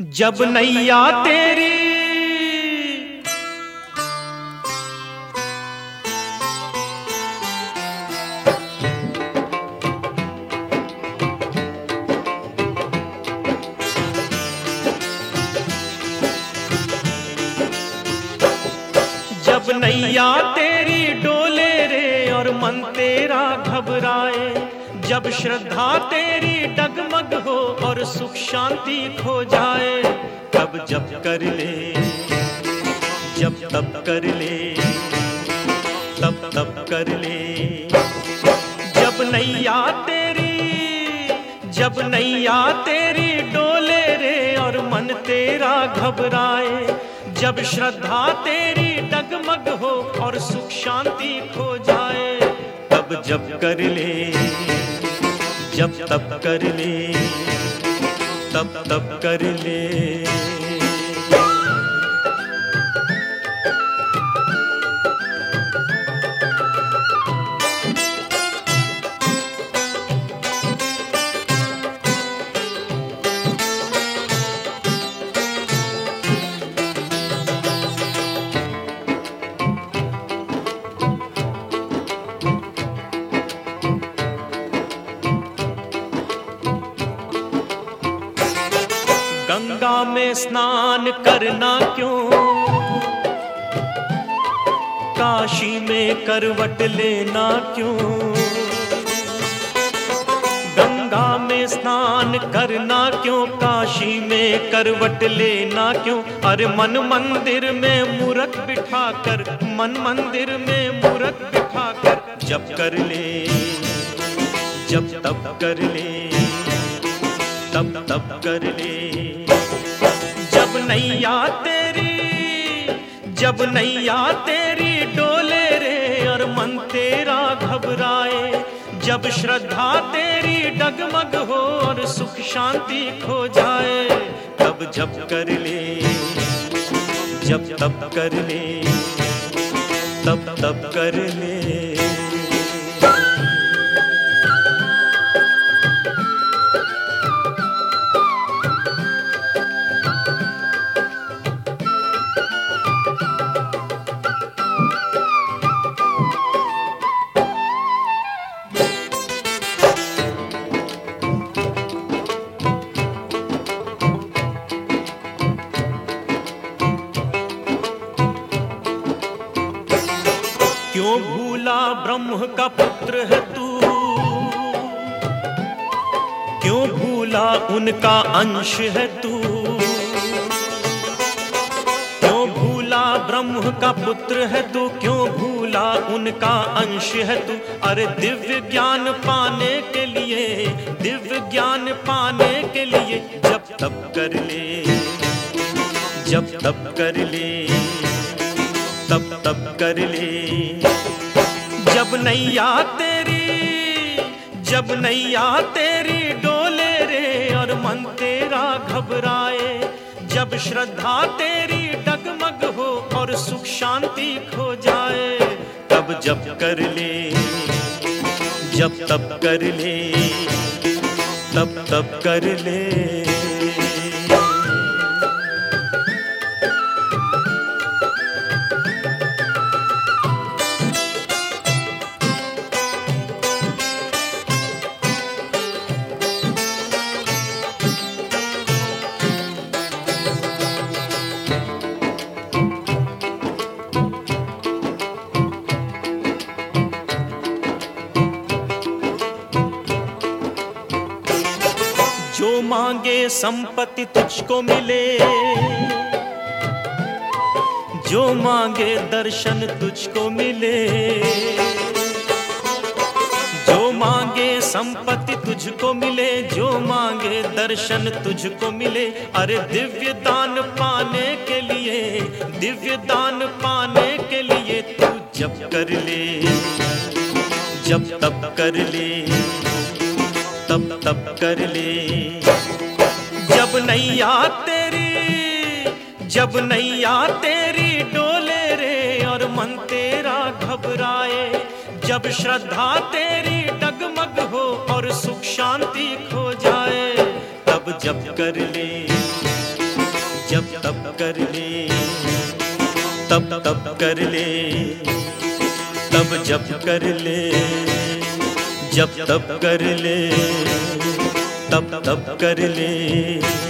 जब नैया तेरी जब नैया तेरी डोले रे और मन तेरा घबराए जब श्रद्धा तेरी डगमग हो शांति खो जाए, तब जब कर ले। जब तब कर ले, तब तब कर ले। जब नैया तेरी, जब नैया तेरी डोले रे और मन तेरा घबराए, जब श्रद्धा तेरी डगमग हो और सुख शांति खो जाए, तब जब कर ले। जब तब कर ले। तब तब कर ले। गंगा में स्नान करना क्यों? काशी में करवट लेना क्यों? गंगा में स्नान करना क्यों? काशी में करवट लेना क्यों? अरे मन मंदिर में मूरत बिठाकर, मन मंदिर में मूरत बिठाकर जब कर ले जब तब कर ले तब तब कर ले। नैया तेरी, जब नैया तेरी डोले रे और मन तेरा घबराए, जब श्रद्धा तेरी डगमग हो और सुख शांति खो जाए, तब जब कर ले जब तब कर ले तब तब कर ले। ब्रह्म का पुत्र है तू। क्यों भूला उनका अंश है तू? क्यों भूला ब्रह्म का पुत्र है तू? क्यों भूला उनका अंश है तू? अरे दिव्य ज्ञान पाने के लिए, दिव्य ज्ञान पाने के लिए जब तब कर ले, जब तब कर ले, तब तब कर ले। जब नैया तेरी, जब नैया तेरी डोले रे और मन तेरा घबराए, जब श्रद्धा तेरी डगमग हो और सुख शांति खो जाए, तब जब कर ले जब तब कर ले तब तब कर ले। मांगे संपत्ति तुझको मिले। जो मांगे दर्शन तुझको मिले। जो मांगे संपत्ति तुझको मिले, जो मांगे दर्शन तुझको मिले। अरे दिव्य दान पाने के लिए, दिव्य दान पाने के लिए तू जब कर ले जब तब कर ले। तब तब कर ले। जब नैया तेरी, जब नहीं नैया तेरी डोले रे और मन तेरा घबराए। जब श्रद्धा तेरी डगमग हो और सुख शांति खो जाए। तब जब कर ले, जब तब कर ले। तब तब कर ले, तब जब कर ले। जब तब कर ले तब तब कर ले।